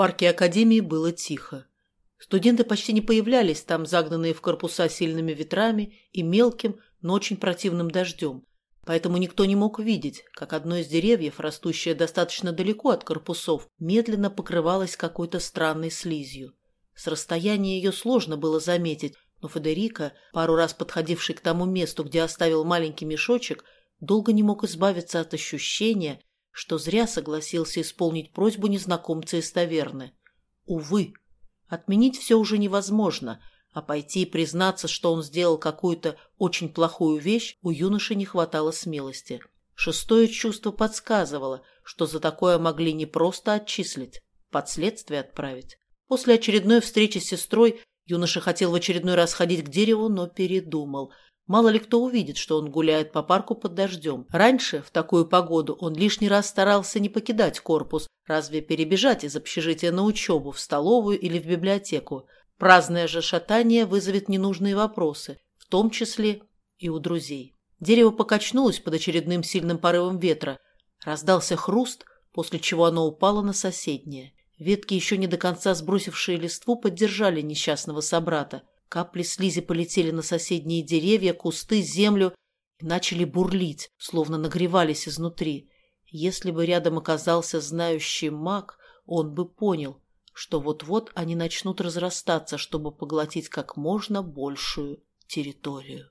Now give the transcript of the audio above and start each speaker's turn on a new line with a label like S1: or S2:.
S1: парке Академии было тихо. Студенты почти не появлялись там, загнанные в корпуса сильными ветрами и мелким, но очень противным дождем. Поэтому никто не мог видеть, как одно из деревьев, растущее достаточно далеко от корпусов, медленно покрывалось какой-то странной слизью. С расстояния ее сложно было заметить, но Федерико, пару раз подходивший к тому месту, где оставил маленький мешочек, долго не мог избавиться от ощущения, что зря согласился исполнить просьбу незнакомца из таверны. Увы, отменить все уже невозможно, а пойти и признаться, что он сделал какую-то очень плохую вещь, у юноши не хватало смелости. Шестое чувство подсказывало, что за такое могли не просто отчислить, под следствие отправить. После очередной встречи с сестрой юноша хотел в очередной раз ходить к дереву, но передумал – Мало ли кто увидит, что он гуляет по парку под дождем. Раньше, в такую погоду, он лишний раз старался не покидать корпус, разве перебежать из общежития на учебу, в столовую или в библиотеку. Праздное же шатание вызовет ненужные вопросы, в том числе и у друзей. Дерево покачнулось под очередным сильным порывом ветра. Раздался хруст, после чего оно упало на соседнее. Ветки, еще не до конца сбросившие листву, поддержали несчастного собрата. Капли слизи полетели на соседние деревья, кусты, землю и начали бурлить, словно нагревались изнутри. Если бы рядом оказался знающий маг, он бы понял, что вот-вот они начнут разрастаться, чтобы поглотить как можно большую территорию.